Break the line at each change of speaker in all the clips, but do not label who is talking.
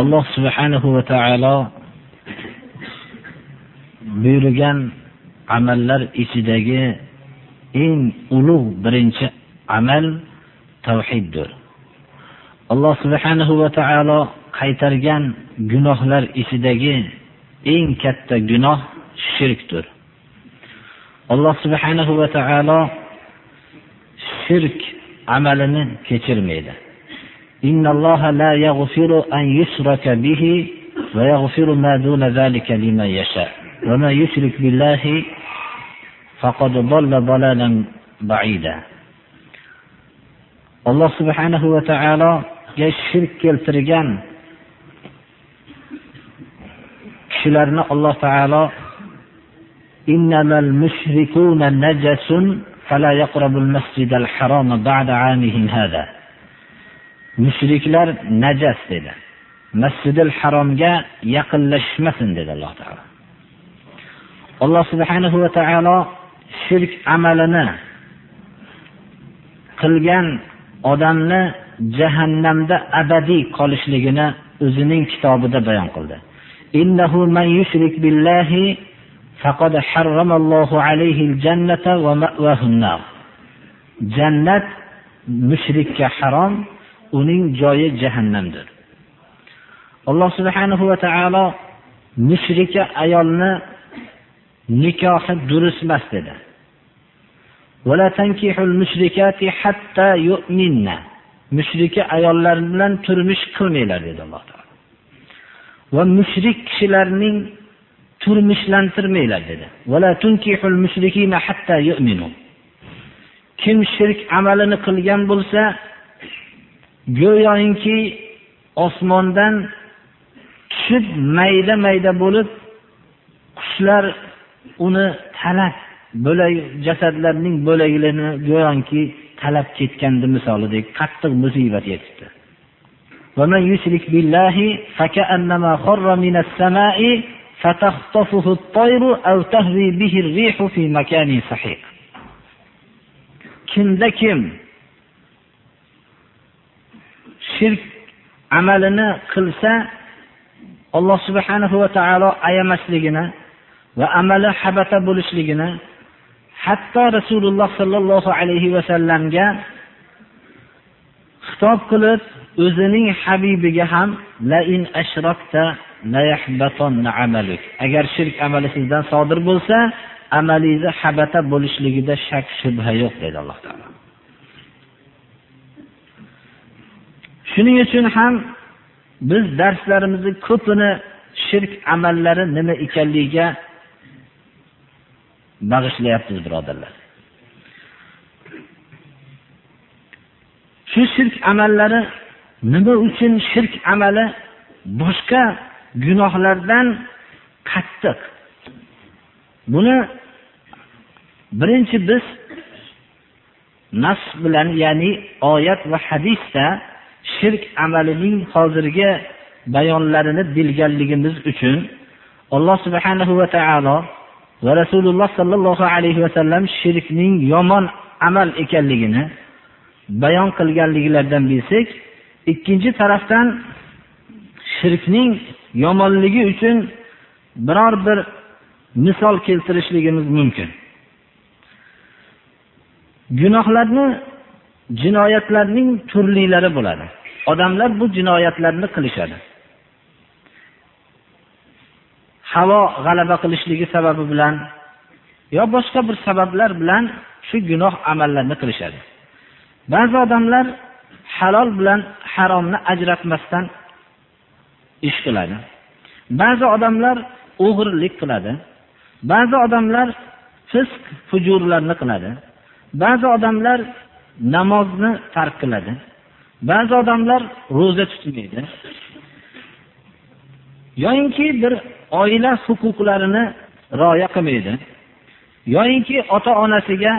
Alloh subhanahu va taolo buyurgan amallar ichidagi eng ulug' birinchi amal tavhiddir. Alloh subhanahu va taolo qaytargan gunohlar ichidagi eng katta gunoh shirkdir. Alloh subhanahu va taolo shirk amalini kechirmaydi. إن الله لا يغفر أن يشرك به ويغفر ما دون ذلك لمن يشاء. وما يشرك بالله فقد ضل ضلالا بعيدا. الله سبحانه وتعالى يشرك كالترجان كشلرنا الله تعالى إنما المشركون نجس فلا يقرب المسجد الحرام بعد عامهم هذا. Mushriklar najas dedi. Masjidil haromga yaqinlashmasin dedi alloh taolo. Alloh subhanahu va taolo shirk amalini qilgan odamni jahannamda abadiy qolishligini o'zining kitobida bayon qildi. Innahu man yushrik billahi faqad harramallohu alayhi jannata wa ma'wahu nar jannat mushrikka harom uning joyi jahannamdir. Alloh subhanahu va taolo mushrika ayolni nikohi durust emas dedi. Mushrika ayollar bilan turmush qilmanglar dedi alloh taolo. Va mushrik kishilarning turmushlantirmanglar dedi. Kim shirk amalini qilgan bo'lsa go'yoki osmondan tushib mayda mayda bo'lib qushlar uni talab bo'lak jasadlarning bo'laklarini go'yoki talab ketganda misolidek qattiq musibat yetibdi ومن يشرك بالله فكأنما خر من السماء فتخطفه الطير أو تهوي به الريح في مكان سحيق kimda kim shirk amalini qilsa alloh subhanahu va taolo ayamasligini va amali habata bo'lishligini hatto rasululloh sollallohu alayhi vasallamga xitob qilib o'zining habibiga ham agar shirk amali sizdan sodir bo'lsa amalingizni habata bo'lishligida shak shubha yo'q dedi alloh taolo. Shuning uchun ham biz darslarimizni ko'pini shirk amallari nima ekanligiga bag'ishlayapmiz birodarlar. Shu shirk amallari nima uchun shirk amali? Boshqa gunohlardan qattiq. Buni birinchi biz nas bilan ya'ni oyat va hadisda shirk amalining hozirgi bayonlarini bilganligimiz uchun alloh subhanahu va taolo va rasululloh sollallohu alayhi vasallam shirkning yomon amal ekanligini bayon qilganliklaridan bilsak ikkinchi tarafdan shirkning yomonligi uchun biror bir misol keltirishligimiz mumkin. Gunohlarni jinoyatlarning turlilari bo'ladi. Odamlar bu jinoyatlarni qilishadi. Havo g'alaba qilishligi sababi bilan yo boshqa bir sabablar bilan shu gunoh amallarni qilishadi. Ba'zi odamlar halol bilan haromni ajratmasdan ish qiladi. Ba'zi odamlar o'g'irlik qiladi. Ba'zi odamlar fisq fujurlarni qiladi. Ba'zi odamlar namozni tark qiladi. Ba'zi odamlar ro'za tutmaydi. Yoyinki bir oila huquqlarini rioya qilmaydi. Yoyinki ota onasiga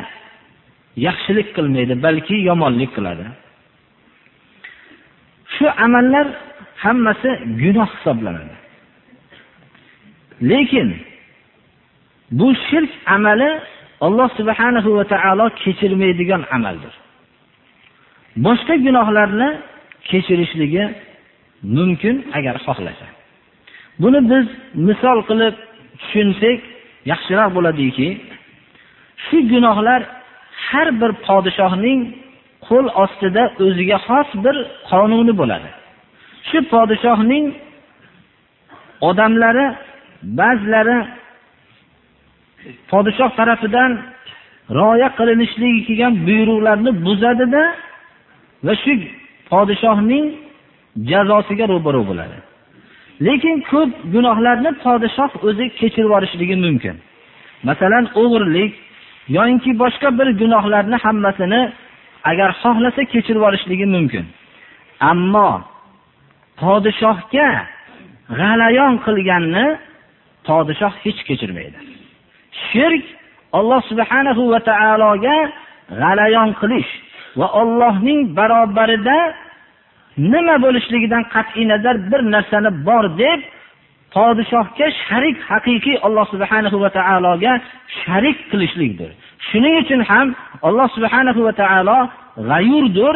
yaxshilik qilmaydi balki yomonlik qiladi. Shu amallar hammasi gunoh hisoblanadi. Lekin bu shirk amali alloh subhanahu va taolo kechirmaydigan amaldir. Boshqa gunohlarni kechirishligi mumkin agar xohlasa. Buni biz misol qilib tushunsak yaxshiroq bo'ladiki shu gunohlar har bir podshohning qo'l ostida o'ziga xos bir qonuni bo'ladi. Shu podshohning odamlari ba'zilari podshoh tarafidan rioya qilinishligi kelgan buyruqlarni buzadida va shu podshohning jazosiga ro'baro bo'ladi. Lekin ko'p gunohlarni podshoh o'zi kechirib yuborishligi mumkin. Masalan o'g'irlik yoyinki boshqa bir gunohlarni hammasini agar xohlasa kechirib yuborishligi mumkin. Ammo podshohga g'alayon qilganni podshoh hech kechirmaydi. Shirk alloh subhanahu va taologa g'alayon qilish va ollohning barobarida nima bo'lishligidan qat'iy nazar bir narsani bor deb podshohga sharik haqiqiy alloh subhanahu va taologa sharik qilishlikdir. Shuning uchun ham alloh subhanahu va taolo g'ayurdir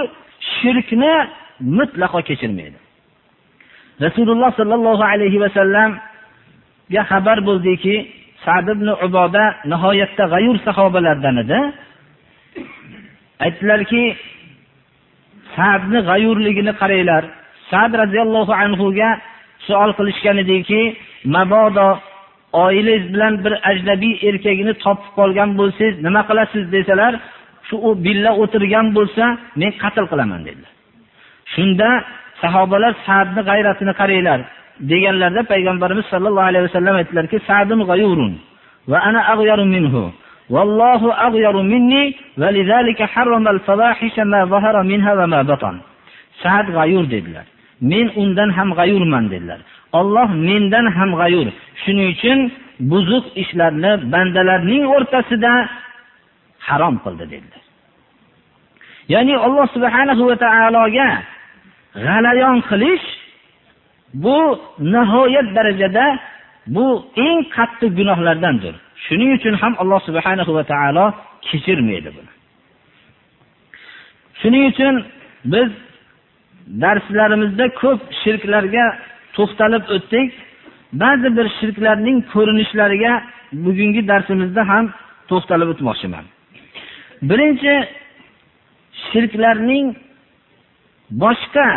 shirkni mutlaqo kechirmaydi. Rasululloh sollallohu alayhi vasallamga xabar bo'ldiki sad ibn uboda nihoyatda g'ayur sahobalardan edi. Aytdilarki sadni g'ayurligini qaranglar. Sad roziyallohu anhuga savol qilishgan ediki mabodo oilangiz bilan bir ajnabiy erkagini topib qolgan bo'lsangiz nima qilasiz desalar shu u billa o'tirgan bo'lsa men qatl qilaman dedilar. Shunda sahobalar sadni g'ayratini qaranglar deganlarda payg'ambarimiz sollallohu alayhi vasallam aytdilarki sadun g'ayurun va ana ag'yaru minhu والله أغير مني ولذلك حرم الفواحش ما ظهر منها وما بطن sad g'ayur dedilar men undan ham g'ayurman dedilar olloh mendan ham g'ayur shuning uchun buzuq ishlarni bandalarning o'rtasida harom qildi dedilar ya'ni alloh subhanahu va taologa g'alayon qilish bu nihoyat darajada bu eng qattiq gunohlardandir Shuning uchun ham alloh subhanahu va taolo kechirmaydi buni. Shuning uchun biz darslarimizda ko'p shirklarga to'xtalib o'tdik. Ba'zi bir shirklarning ko'rinishlariga bugungi darsimizda ham to'xtalib o'tmoqchiman. Birinchi shirklarning boshqa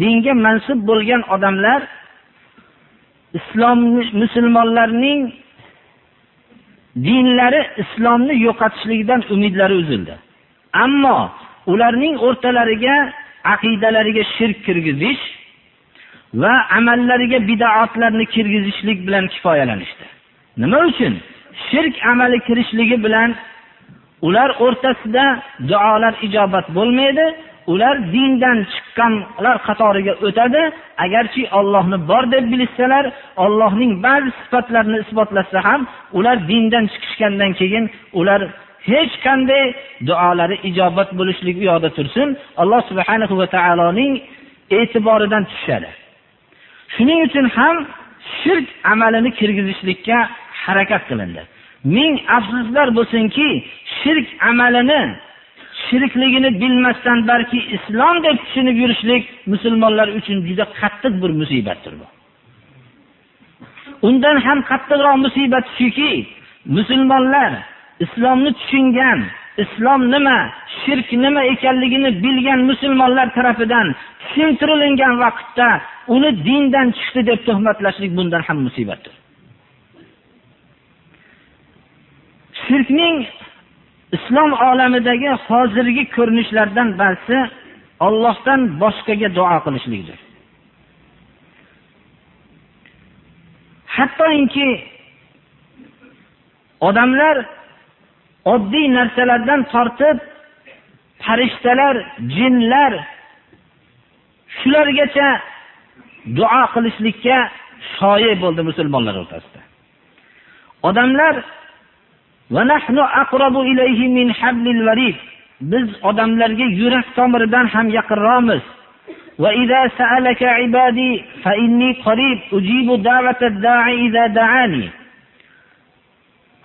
dinga mansub bo'lgan odamlar islom musulmonlarning dinlari islomni yo'qotishligidan umidlari uzildi. Ammo ularning o'rtalariga aqidalariga shirk kirgizish va amallariga bidoatlarni kirgizishlik bilan kifoyalanishdi. Nima uchun? Shirk amali kirishligi bilan ular o'rtasida duolar ijobat bo'lmaydi ular dindan chiqqanlar qatoriga o'tadi. Agarchi ollohni bor deb bilishsalar ollohning ba'zi sifatlarini isbotlashsa ham ular dindan chiqishgandan keyin ular hech qanday duolari ijobat bo'lishlik u yoqda tursin alloh subhana va taoloning e'tiboridan tushadi shuning uchun ham shirk amalini kirgizishlikka harakat qilindi. Ming afsuslar bo'lsinki shirk amalini shirkligini bilmasdan balki islom deb tushunib yurishlik musulmonlar uchun juda qattiq bir musibatdir bu. Undan ham qattiqroq musibat shuki musulmonlar islomni tushungan islom nima shirk nima ekanligini bilgan musulmonlar tarafidan tushuntirilingan vaqtda uni dindan chiqdi deb tuhmatlashlik bundan ham musibatdir. Shirkning islom olamidagi hozirgi ko'rinishlardan ba'zisi ollohdan boshqaga duo qilishlikdir. Hattoki odamlar oddiy narsalardan tortib farishtalar jinlar shulargacha duo qilishlikka shoyi bo'ldi musulmonlar o'rtasida. Odamlar biz odamlarga yurak tomiridan ham yaqinroqmiz.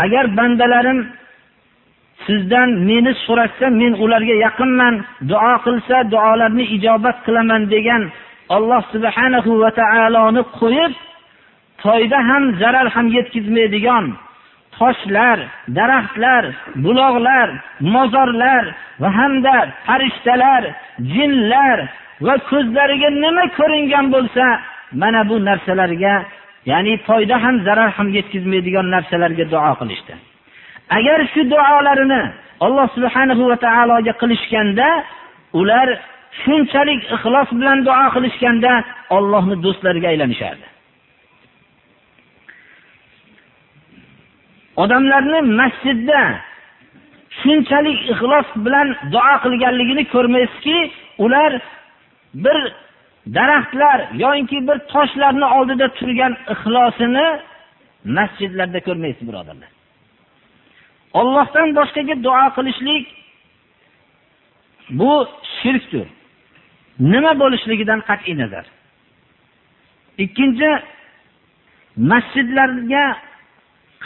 Agar bandalarim sizdan meni so'rashsa men ularga yaqinman duo qilsa duolarni ijobat qilaman degan alloh subhanahu va taoloni qo'yib foyda ham zarar ham yetkazmaydigan toshlar daraxtlar buloqlar mozorlar va hamda farishtalar jinlar va ko'zlariga nima ko'ringan bo'lsa mana bu narsalarga ya'ni foyda ham zarar ham yetkazmaydigan narsalarga duo qilishdi. Agar shu duolarini alloh subhanahu va taologa qilishganda ular shunchalik ixlos bilan duo qilishganda ollohni do'stlariga aylanishardi. Odamlarni masjidda shunchalik ixlos bilan duo qilganligini ko'rmaysizki ular bir daraxtlar yoinki bir toshlarni oldida turgan ixlosini masjidlarda ko'rmaysiz birodarlar. Ollohdan boshqaga duo qilishlik bu shirkdir. Nima bo'lishligidan qat'iy nazar. Ikkinchi masjidlarga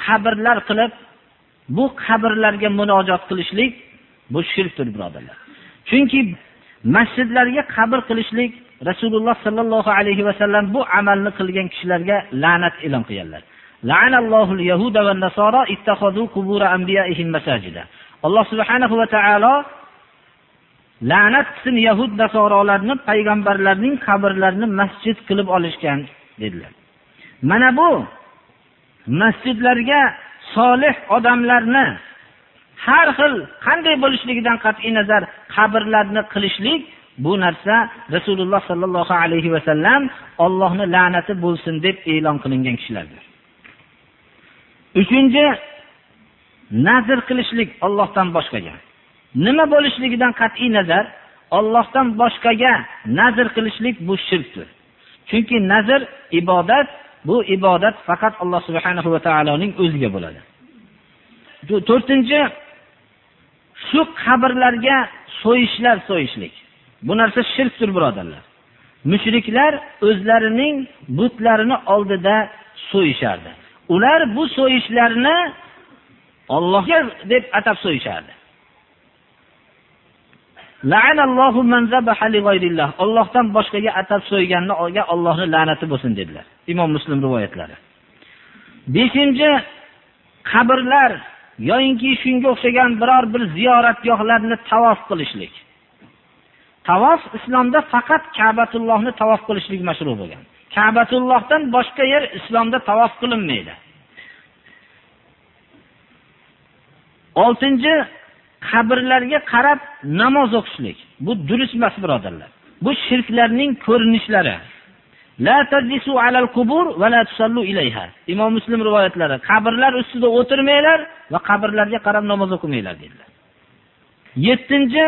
qabrlar qilib bu qabrlarga munojot qilishlik bu shirkdir birodarlar. Chunki masjidlarga qabr qilishlik rasululloh sollallohu alayhi vasallam bu amalni qilgan kishilarga la'nat e'lon qilganlar. Alloh subhanahu va taolo la'nat qilsin yahud nasorolarni payg'ambarlarning qabrlarini masjid qilib olishgan dedilar. Mana bu masjidlarga solih odamlarni har xil qanday bo'lishligidan qat'iy nazar qabrlarni qilishlik bu narsa rasululloh sollallohu alayhi vasallam ollohni la'nati bo'lsin deb e'lon qilingan kishilardir. Uchinchi nazr qilishlik ollohdan boshqaga. Nima bo'lishligidan qat'iy nazar ollohdan boshqaga nazr qilishlik bu shirkdir. Chunki nazr ibodat bu ibodat faqat alloh subhanahu va taoloning o'ziga bo'ladi. To'rtinchi shu qabrlarga so'yishlar so'yishlik. Bu narsa shirkdir birodarlar. Mushriklar o'zlarining butlarini oldida so'yishardi. Ular bu so'yishlarni ollohga deb atab so'yishardi. Ollohdan boshqaga atab so'yganni ollohni la'nati bo'lsin dedilar. Imom muslim rivoyatlari. Beshinchi qabrlar yoyinki shunga o'xshagan biror bir ziyoratgohlarni tavof qilishlik. Tavof islomda faqat kabatullohni tavof qilishlik mashru bo'lgan. Kabatullohdan boshqa yer islomda tavof qilinmaydi. Oltinchi qabrlarga qarab namoz o'qishlik. Bu durust emas birodarlar. Bu shirklarning ko'rinishlari. La tajlisu alal qubur va la tusallu ilayha. imom muslim rivoyatlari qabrlar ustida o'tirmanglar va qabrlarga qarab namoz o'qimanglar dedilar. 7-chi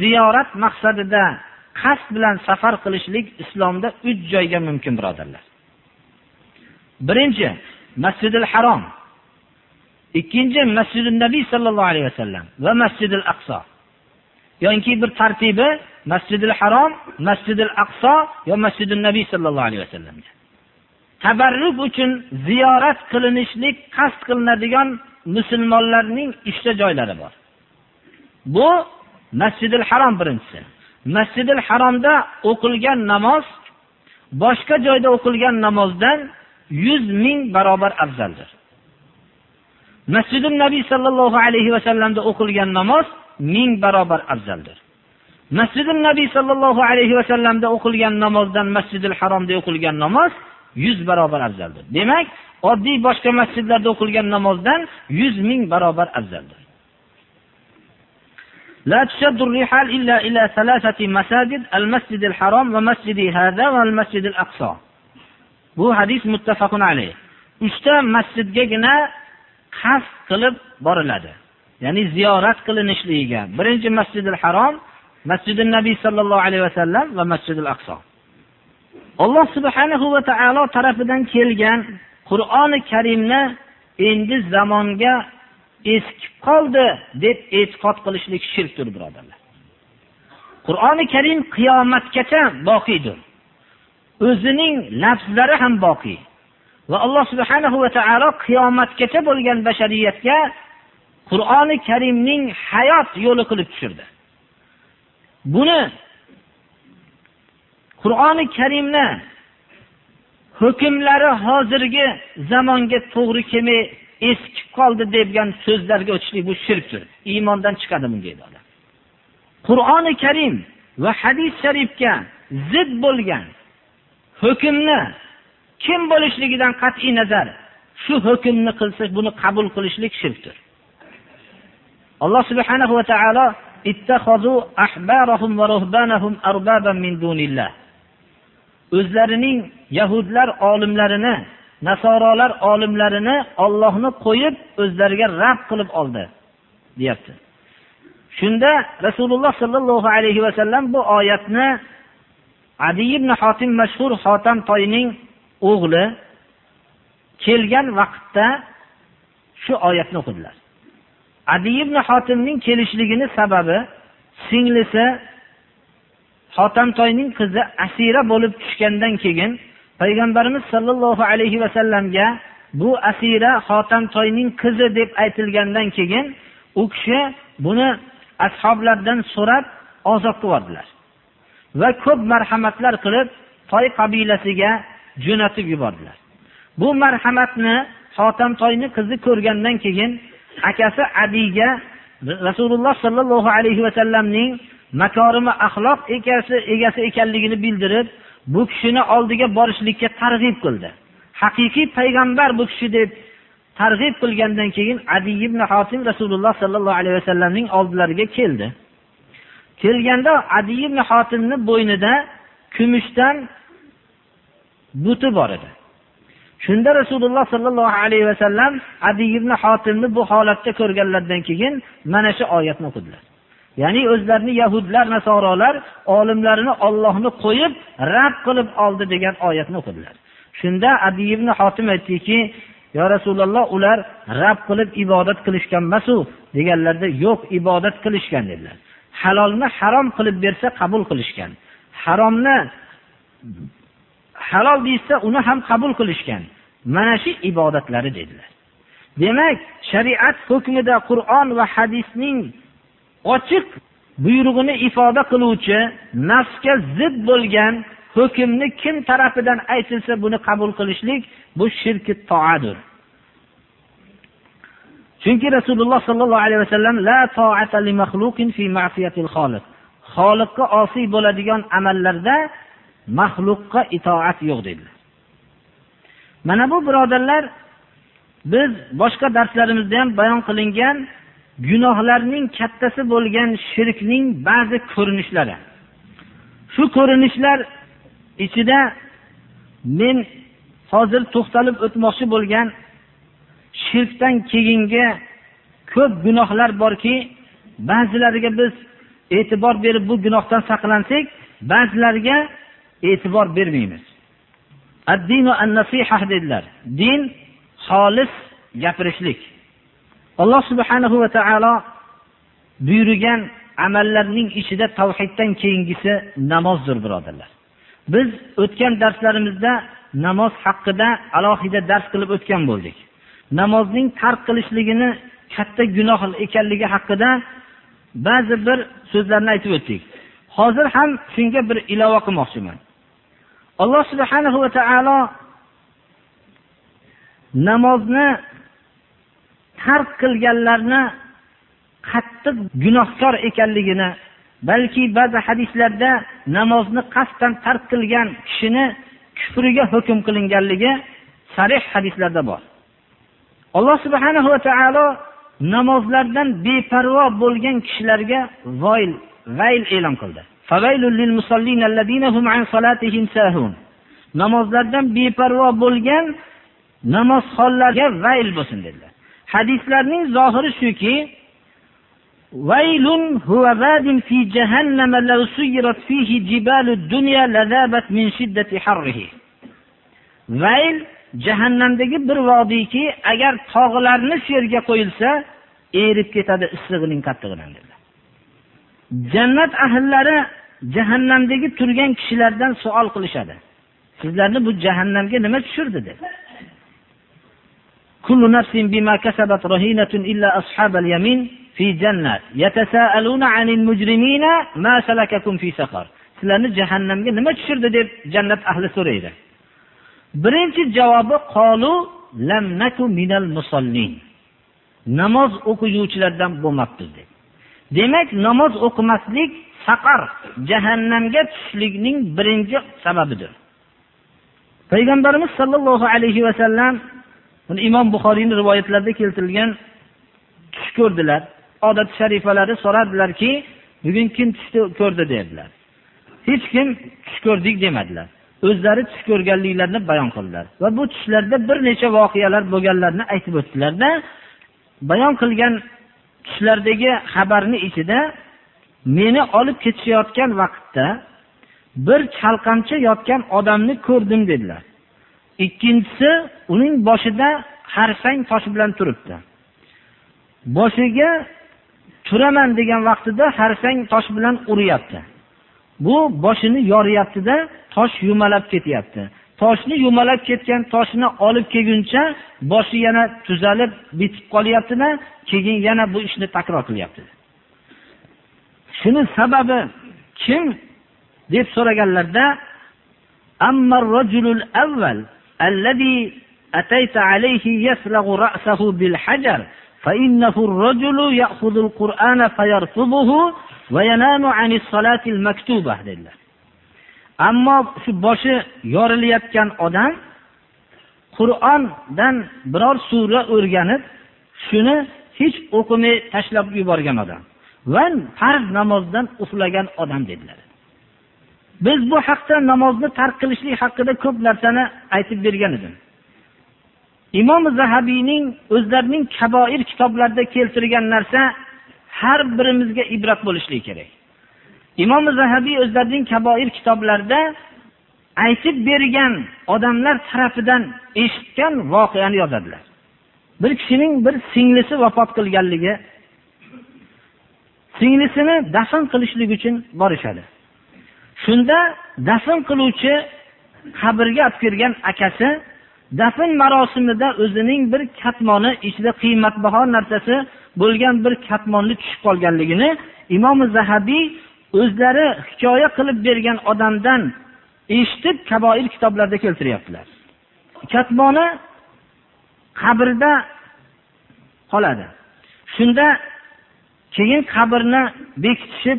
ziyorat maqsadida qasd bilan safar qilishlik islomda 3 joyga mumkin birodarlar. Birinchi masjidil harom. Ikkinchi Masjidun nabiy sallallohu alayhi vasallam va masjidil aqso yoki bir tartibi masjidil harom masjidil aqso yo masjidil nabiy sollallohu alayhi vasallamga. Tabarruk uchun ziyorat qilinishlik qasd qilinadigan musulmonlarning uchta joylari bor. Bu masjidil harom birinchisi. Masjidil haromda o'qilgan namoz boshqa joyda o'qilgan namozdan yuz ming barobar afzaldir. Masjidi nabiy sollallohu alayhi vasallamda o'qilgan namoz ming barobar afzaldir masjidi nabiy sollallohu alayhi vasallamda o'qilgan namozdan masjidil haromda o'qilgan namoz yuz barobar afzaldir demak oddiy boshqa masjidlarda o'qilgan namozdan yuz ming barobar afzaldir لا تشد الرحال إلا إلى ثلاثة مساجد المسجد الحرام ومسجد هذا والمسجد الأقصى bu hadis muttafaqun alayh uchta masjidgagina qasd qilib boriladi Ya'ni ziyorat qilinishligiga. Birinchi masjidil harom masjidi nabiy sollallohu alayhi vasallam va masjidil aqso. Alloh subhanahu va taolo tarafidan kelgan qur'oni karimni endi zamonga eskib qoldi deb e'tiqod qilishlik shirkdir birodarlar. Qur'oni karim qiyomatgacha boqiydir. O'zining lafzlari ham boqiy. Va alloh subhanahu va taolo qiyomatgacha bo'lgan bashariyatga qur'oni karimning hayot yo'li qilib tushirdi. Buni qur'oni karimni hukmlari hozirgi zamonga to'g'ri kelmay eskib qoldi degan so'zlarga o'tishlik bu shirkdir. Iymondan chiqadi bunga odam. Qur'oni karim va hadis sharifga zid bo'lgan hukmni kim bo'lishligidan qat'iy nazar shu hukmni qilsa buni qabul qilishlik shirkdir. Alloh subhanahu va taolo o'zlarining yahudlar olimlarini nasorolar olimlarini ollohni qo'yib o'zlariga rad qilib oldi deyapti. Shunda rasululloh sollallohu alayhi vasallam bu oyatni adi ibn hotim mashhur hotam toyning o'g'li kelgan vaqtda shu oyatni o'qidilar. Adi ibn hotimning kelishligini sababi singlisi hotamtoyning qizi asira bo'lib tushgandan keyin payg'ambarimiz sollallohu alayhi vasallamga bu asira hotamtoyning qizi deb aytilgandan keyin u kishi buni ashoblardan so'rab ozod qilib va ko'p marhamatlar qilib toy qabilasiga jo'natib yubordilar. Bu marhamatni hotamtoyni qizi ko'rgandan keyin akasi adiyga rasululloh sollallohu alayhi vasallamning makorimi axloq egasi egasi ekanligini bildirib bu kishini oldiga borishlikka targ'ib qildi. Haqiqiy payg'ambar bu kishi deb targ'ib qilgandan keyin adi ibn hotim rasululloh sollallohu alayhi vasallamning oldilariga keldi. Kelganda adi ibn hotimni bo'ynida kumushdan buti bor edi. Shunda rasululloh sollallohu alayhi vasallam adi ibn hotimni bu holatda ko'rganlaridan keyin mana shu oyatni o'qidilar. Ya'ni o'zlarini yahudlar nasorolar olimlarini ollohni qo'yib rad qilib oldi degan oyatni o'qidilar. Shunda adi ibn hotim aytdiki yo rasululloh ular rab qilib ibodat qilishgan emasu deganlarida yo'q ibodat qilishgan dedilar. Halolni harom qilib bersa qabul qilishgan. Haromni halol deyishsa uni ham qabul qilishgan. Mana shu ibodatlari dedilar. Demak shariat hukmida qur'on va hadisning ochiq buyrug'ini ifoda qiluvchi nafsga zid bo'lgan hukmni kim tarafidan aytilsa buni qabul qilishlik bu shirki toadir. Chunki rasululloh sollallohu alayhi vasallam la xoliqqa osiy bo'ladigan amallarda maxluqqa itoat yo'q dedilar. Mana bu birodarlar biz boshqa darslarimizda ham bayon qilingan gunohlarning kattasi bo'lgan shirkning ba'zi ko'rinishlari. Shu ko'rinishlar ichida men hozir to'xtalib o'tmoqchi bo'lgan shirkdan keyingi ko'p gunohlar borki ba'zilariga biz e'tibor berib bu gunohdan saqlansak ba'zilariga e'tibor bermaymiz. Dedilar. Din xolis gapirishlik. Alloh subhanahu va taolo buyurgan amallarning ichida tavhiddan keyingisi namozdir birodarlar. Biz o'tgan darslarimizda namoz haqida alohida dars qilib o'tgan bo'ldik. Namozning tark qilishligini katta gunoh ekanligi haqida ba'zi bir so'zlarni aytib o'tdik. Hozir ham shunga bir ilova qilmoqchiman. Alloh subhanahu va taolo namozni tark qilganlarni qattiq gunohkor ekanligini balki ba'zi hadislarda namozni qasddan tark qilgan kishini kufriga hukm qilinganligi sarih hadislarda bor. Alloh subhanahu va taolo namozlardan beparvo bo'lgan kishilarga voyl vayl e'lon qildi. namozlardan beparvo bo'lgan namozxonlarga vayl bo'lsin dedilar. Hadislarning zohiri shuki vaylun huwa vadin fi jahannama law suyirat fihi jibalu dunya lazabat min shiddati harrihi. Vayl jahannamdagi bir vodiyki agar tog'larni shu yerga qo'yilsa erib ketadi issig'ining qattig'idan dedilar. Jannat ahllari jahannamdagi turgan kishilardan savol qilishadi sizlarni bu jahannamga nima tushirdi deb كل نفس بما كسبت رهينة إلا أصحاب اليمين في جنة يتساءلون عن المجرمين ما سلككم في سقر sizlarni jahannamga nima tushirdi deb jannat ahli so'raydi birinchi javobi qolu lam naku minal musallin namoz o'qiguvchilardan bo'lmabmiz deb demak namoz o'qimaslik saqar jahannamga tushishlikning birinchi sababidir. Payg'ambarimiz sollallohu alayhi vasallam buni imom buxoriyni rivoyatlarida keltirilgan tush ko'rdilar. Odat sharifalari so'radilarki bugun kim tushni ko'rdi? dedilar. Hech kim tush ko'rdik demadilar. O'zlari tush ko'rganliklarini bayon qildilar va bu tushlarda bir necha voqealar bo'lganlarini aytib o'tdilarda bayon qilgan tushlardagi xabarni ichida meni olib ketishayotgan vaqtda bir chalqancha yotgan odamni ko'rdim dedilar. Ikkinchisi uning boshida harsang tosh bilan turibdi. Boshiga turaman degan vaqtida harsang tosh bilan uryapti bu boshini yoryaptida tosh yumalab ketyapti. Toshni yumalab ketgan toshni olib kelguncha boshi yana tuzalib bitib qolyaptida keyin yana bu ishni takror qilyapti. shuni sababi kim deb so'raganlarda الذي أتيت عليه يسلغ رأسه بالحجر فإنه الرجل يأخذ القرآن فيرفضه وينام عن الصلاة المكتوبة dedilar ammo shu boshi yorilayotgan odam qur'ondan biror sura o'rganib shuni hech o'qimay tashlab yuborgan odam Va farz namozdan uxlagan odam dedilar. Biz bu haqda namozni tark qilishlik haqida ko'p narsani aytib bergan edim. Imom zahabiyning o'zlarining kaboir kitoblarida keltirgan narsa har birimizga ibrat bo'lishligi kerak. Imom zahabiy o'zlarining kaboir kitoblarida aytib bergan odamlar tarafidan eshitgan voqeani yozadilar. Bir kishining bir singlisi vafot qilganligi singlisini dafn qilishlik uchun borishadi. Shunda dafn qiluvchi qabrga olib kirgan akasi dafn marosimida o'zining bir katmoni ichida qiymatbaho narsasi bo'lgan bir katmonni tushib qolganligini imom zahabiy o'zlari hikoya qilib bergan odamdan eshitib kaboir kitoblarida keltiryaptilar. Katmoni qabrda qoladi. Shunda keyin qabrni bekitishib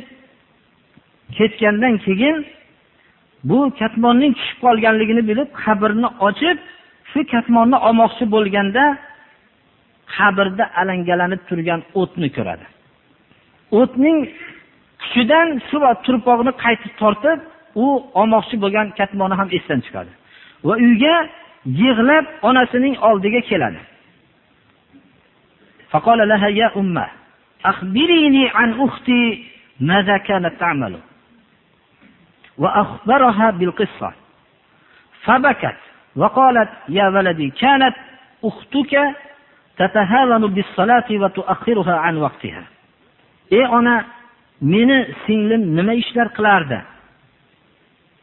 ketgandan keyin bu katmonning tushib qolganligini bilib qabrni ochib shu katmonni olmoqchi bo'lganda qabrda alangalanib turgan o'tni ko'radi. O'tning kuchidan shu turpoqni qaytib tortib u olmoqchi bo'lgan katmoni ham esdan chiqadi. Va uyga yig'lab onasining oldiga keladi. فقال لها يا أمة أخبريني عن أختي ماذا كانت تعمل وأخبرها بالقصة فبكت وقالت يا ولدي كانت أختك تتهاون بالصلاة وتؤخرها عن وقتها ey ona meni singlim nima ishlar qilardi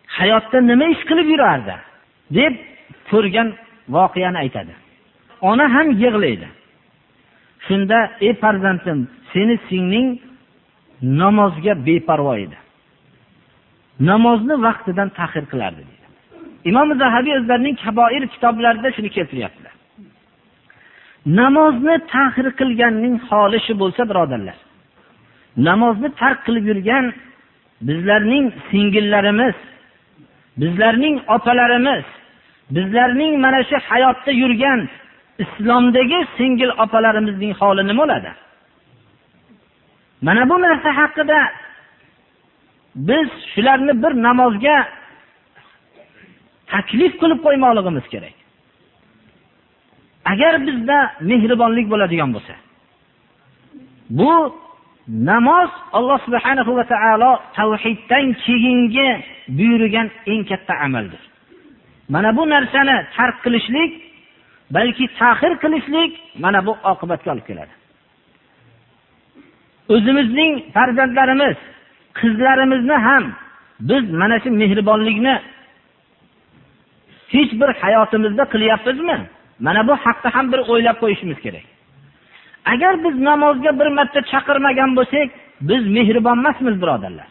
hayotda nima ish qilib yurardi deb ko'rgan voqeani aytadi ona ham yig'laydi shunda ey farzandim seni singling namozga beparvo edi. Namozni vaqtidan tahir qilardi deydi imom zahabiy o'zlarining kaboir kitoblarida shuni keltiryaptilar. Namozni tahir qilganning holi shu bo'lsa birodarlar. Namozni tark qilib yurgan bizlarning singillarimiz bizlarning otalarimiz bizlarning mana shu hayotda yurgan islomdagi singil opalarimizning holi nima bo'ladi? Mana bu narsa haqida biz shularni bir namozga taklif qilib qo'ymoqligimiz kerak. Agar bizda mehribonlik bo'ladigan bo'lsa bu namoz alloh subhanahu va taolo tavhiddan keyingi buyurgan eng katta amaldir. Mana bu narsani tark qilishlik balki tahir qilishlik mana bu oqibatga olib keladi. O'zimizning farzandlarimiz qizlarimizni ham biz mana shu mehribonlikni hech bir hayotimizda qilyapmizmi? Mana bu haqda ham bir o'ylab qo'yishimiz kerak. Agar biz namozga bir marta chaqirmagan bo'lsak biz mehribon emasmiz birodarlar.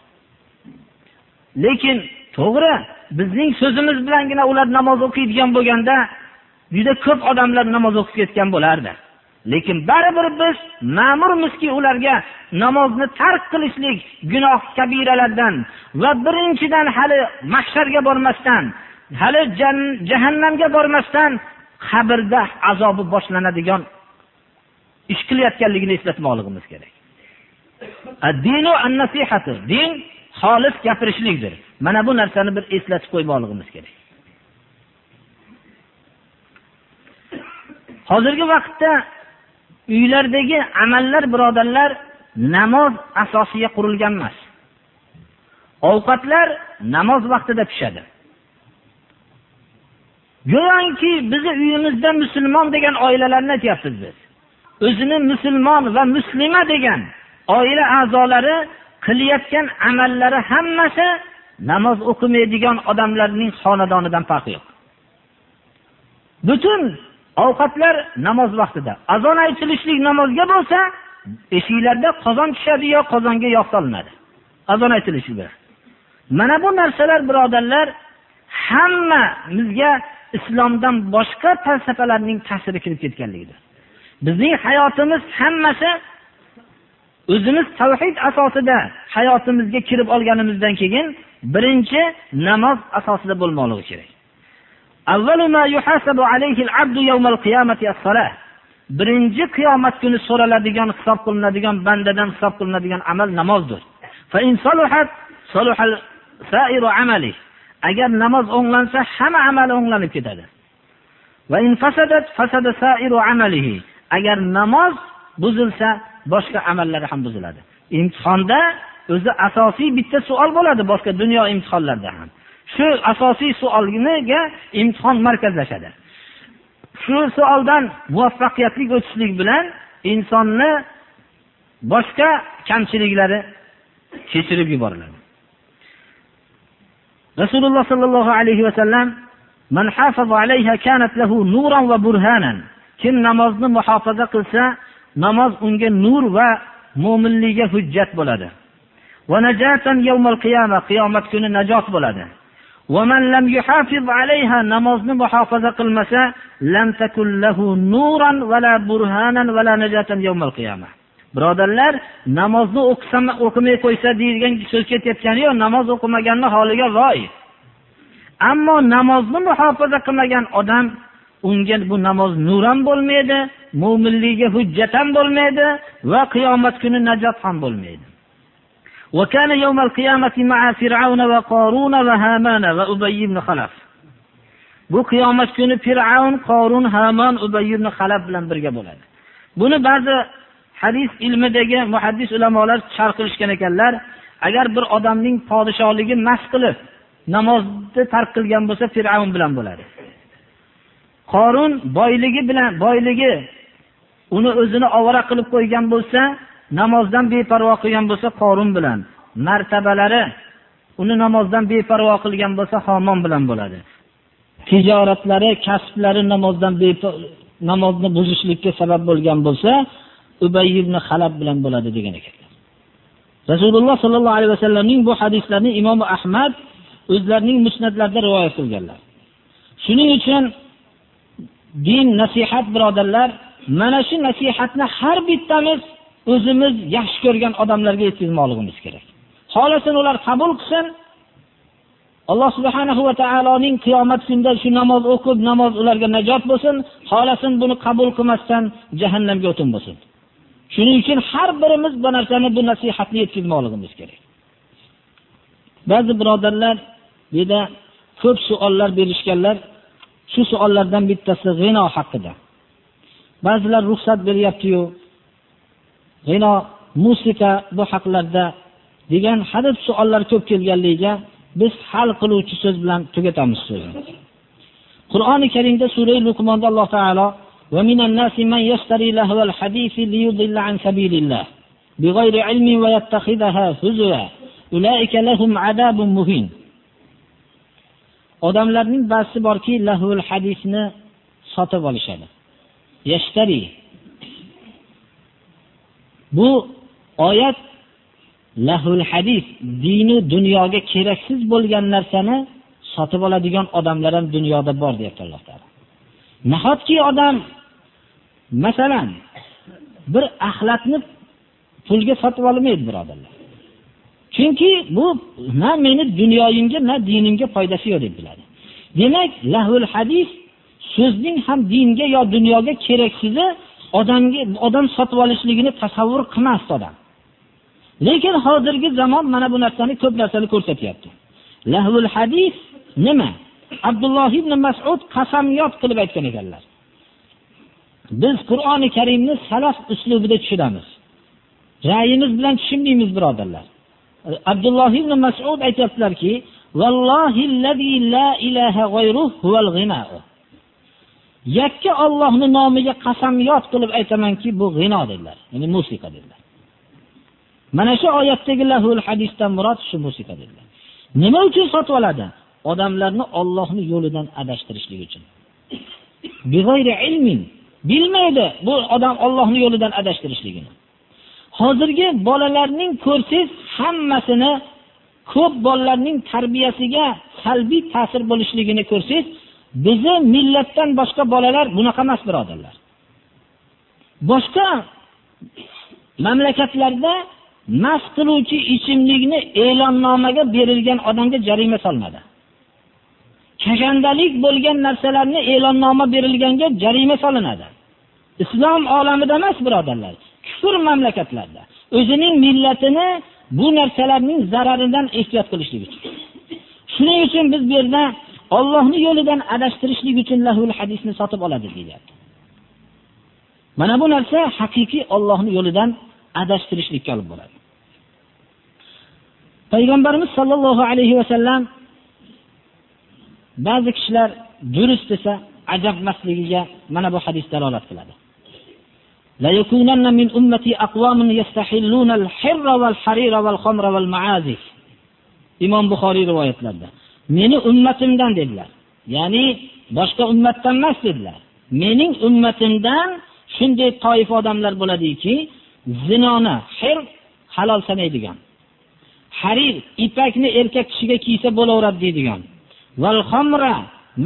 Lekin to'g'ri bizning so'zimiz bilangina ular namoz o'qiydigan bo'lganda juda ko'p odamlar namoz o'qib ketgan bo'lardi. Lekin baribir biz ma'murmizki ularga namozni tark qilishlik gunoh kabiralardan va birinchidan hali mahsharga bormasdan hali jahannamga bormasdan qabrda azobi boshlanadigan ish qilayotganligini eslatmoqligimiz kerak. Din xolis gapirishlikdir. Mana bu narsani bir eslatib qo'ymoqligimiz kerak. Hozirgi vaqtda uylardagi amallar birodarlar namoz asosiga qurilgan emas. Ovqatlar namoz vaqtida pishadi. Go'yoki bizni uyimizda musulmon degan oilalarni aytyapmiz biz. O'zini musulmon va muslima degan oila a'zolari qilayotgan amallari hammasi namoz o'qimaydigan odamlarning xonadonidan farqi yo'q. Butun ovqatlar namoz vaqtida. Azon aytilishlik namozga bo'lsa eshiklarda qozon tushadi yo qozonga yog' solinadi. Azon aytilishida mana bu narsalar birodarlar hammamizga islomdan boshqa falsafalarning ta'siri kirib ketganligidir. Bizning hayotimiz hammasi o'zimiz tavhid asosida hayotimizga kirib olganimizdan keyin birinchi namoz asosida bo'lmoqligi kerak. Birinchi qiyomat kuni so'raladigan hisob qilinadigan bandadan hisob qilinadigan amal namozdir. Agar namoz o'nglansa hamma amali o'nglanib ketadi. Agar namoz buzilsa boshqa amallari ham buziladi. Imtihonda o'zi asosiy bitta savol bo'ladi boshqa dunyo imtihonlarida ham. Shu asosiy savolga imtihon markazlashadi. Shu savoldan muvaffaqiyatli o'tishlik bilan insonni boshqa kamchiliklari kechirib yuboriladi. Rasululloh sollallohu alayhi vasallam man alayha kanat lahu nuran va burhanan. Kim namozni muhofaza qilsa namoz unga nur va mo'minligiga hujjat bo'ladi. Qiyomat kuni najot bo'ladi. Namozni muhofaza qilmasa birodarlar namozni o'qisam o'qimay qo'ysa deyilgan so'z ketayotgani yo'q namoz o'qimaganni holiga voy. Ammo namozni muhofaza qilmagan odam unga bu namoz nur ham bo'lmaydi mo'minligiga hujjat ham bo'lmaydi va qiyomat kuni najot ham bo'lmaydi. وكان يوم القيامة مع فرعون وقارون وهامان وأبي بن خلف bu qiyomat kuni fir'avn qorun hamon ubay ibn halab bilan birga bo'ladi buni ba'zi hadis ilmidagi muhaddis ulamolar sharh qilishgan ekanlar agar bir odamning podshohligi mas qilib namozni tark qilgan bo'lsa fir'avn bilan bo'ladi qorun boyligi bilan boyligi uni o'zini ovora qilib qo'ygan bo'lsa namozdan beparvo qilgan bo'lsa qorun bilan martabalari uni namozdan beparvo qilgan bo'lsa homon bilan bo'ladi. Tijoratlari kasblari namozdan namozni buzishlikka sabab bo'lgan bo'lsa ubay ibn halab bilan bo'ladi degan ekanlar rasululloh sollallohu alayhi vasallamning bu hadislarni imom ahmad o'zlarining musnatlarida rivoyat qilganlar. Shuning uchun din nasihat birodarlar mana shu nasihatni har bittamiz o'zimiz yaxshi ko'rgan odamlarga yetkazmoqligimiz kerak. Xohlasin ular qabul qilsin. Alloh subhanahu va taoloning qiyomat kunida shu namoz o'qib namoz ularga najot bo'lsin xohlasin buni qabul qilmasdan jahannamga o'tin bo'lsin. Shuning uchun har birimiz bu narsani bu nasihatni yetkazmoqligimiz kerak. Ba'zi birodarlar buyerda ko'p savollar berishganlar shu savollardan bittasi g'ino haqida. Ba'zilar ruxsat beryaptiyu g'ino musiqa bu haqlarda degan hadeb savollar ko'p kelganligiga biz hal qiluvchi so'z bilan tugatamiz so'zni qur'oni karimda sura luqmonda alloh taolo ومن الناس من يشتري لهو الحديث ليضل عن سبيل الله بغير علم ويتخذها هزوا أولئك لهم عذاب مهين odamlarning ba'zisi borki lahul hadisni sotib olishadi yashtari bu oyat lahul hadis dinu dunyoga keraksiz bo'lgan narsani sotib oladigan odamlar ham dunyoda bor deyapti alloh taolo. Nahotki odam masalan bir axlatni pulga sotib olmaydi birodarlar? Chunki bu na meni dunyoyimga na dinimga foydasi yo'q deb biladi. Demak lahul hadis so'zning ham dinga yo dunyoga keraksizi odamga odam sotib olishligini tasavvur qilmasdi odam. Lekin hozirgi zamon mana bu narsani ko'p narsani ko'rsatyapti. Lahvul hadis nima? Abdulloh ibn masud qasamyod qilib aytgan ekanlar. Biz qur'oni karimni salaf uslubida tushunamiz ra'yimiz bilan tushunmaymiz birodarlar. Abdulloh ibn masud aytyaptilarki yakka Allohning nomiga qasamyod qilib aytamanki bu g'ino dedilar. Ya'ni musiqa dedilar. Mana shu oyatdagi lahul hadisdan murod shu musiqa dedilar. Nima uchun sotib oladi? Odamlarni Allohning yo'lidan adashtirishlik uchun. Bilmaydi bu odam Allohning yo'lidan adashtirishligini. Hozirgi bolalarning ko'rsangiz hammasini ko'p bolalarning tarbiyasiga salbiy ta'sir bo'lishligini ko'rsangiz bizni millatdan boshqa bolalar bunaqa emas birodarlar. Boshqa mamlakatlarda mast qiluvchi ichimlikni e'lonnomaga berilgan odamga jarima solmadi. Kashandalik bo'lgan narsalarni e'lonnoma berilganga jarima solinadi. Islom olamida emas birodarlar. Kufr mamlakatlarda o'zining millatini bu narsalarning zararidan ehtiyot qilishlik uchun. Shuning uchun biz bu yerda Allohning yo'lidan adashtirishlik uchun lahul hadisni sotib oladi deyapti. Mana bu narsa haqiqiy Allohning yo'lidan adashtirishlikka olib boradi. Payg'ambarimiz sallallohu alayhi va sallam ba'zi kishilar durust desa ajabmasligiga mana bu hadis dalolat qiladi. La yakunanna min ummati aqwamun yastahilluna al-hirra wal-harira wal-khamra wal-ma'azif. Imom Buxoriy rivoyatlarida. Meni ummatimdan dedilar. Ya'ni boshqa ummatdan emas dedilar. Mening ummatimdan shunday toifa odamlar bo'ladiki zinoni xir halol sanaydigan. Harir ipakni erkak kishiga kiysa bo'laveradi deydigan. Valxomra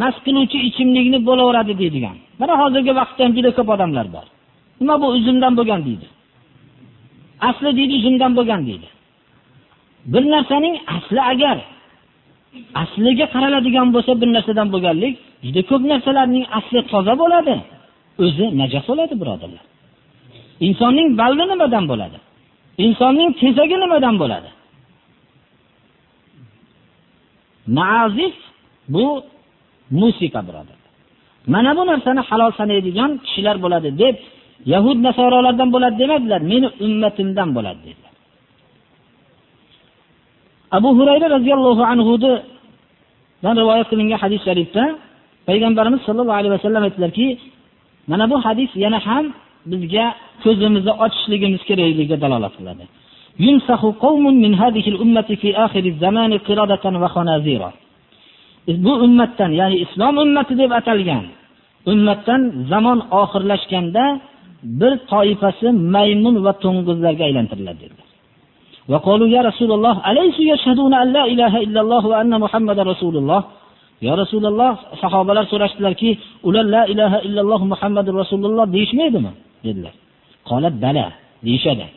mast qiluvchi ichimlikni bo'laveradi deydigan. Mana hozirgi vaqtda ham juda ko'p odamlar bor. Nima bu uzumdan bo'lgan deydi. Asli deydi uzumdan bo'lgan deydi. Bir narsaning asli agar asliga qaraladigan bo'lsa bir narsadan bo'lganlik juda ko'p narsalarning asli toza bo'ladi. O'zi najos bo'ladi birodarlar. Insonning bavli nimadan bo'ladi? Insonning tezagi nimadan bo'ladi? Maazif bu musiqa birodarlar. Mana bu narsani halol sanaydigan kishilar bo'ladi deb yahud nasorolardan bo'ladi demadilar meni ummatimdan bo'ladi dedilar. Abu hurayra roziyallohu anhudan rivoyat qilingan hadis sharifda payg'ambarimiz sollallohu alayhi vasallam aytdilarki mana bu hadis yana ham bizga ko'zimizni ochishligimiz kerakligiga dalolat qiladi. Bu ummatdan ya'ni islom ummati deb atalgan ummatdan zamon oxirlashganda bir toifasi maymun va to'ng'izlarga aylantiriladi dedilar وقالوا يا رسول الله أليس يشهدون أن لا إله إلا الله وأن محمد رسول الله يا رسول الله صحابة سرشتلر كي أولا لا إله إلا الله محمد رسول الله ديش ميدما دلله. قالت بلى ديش ده.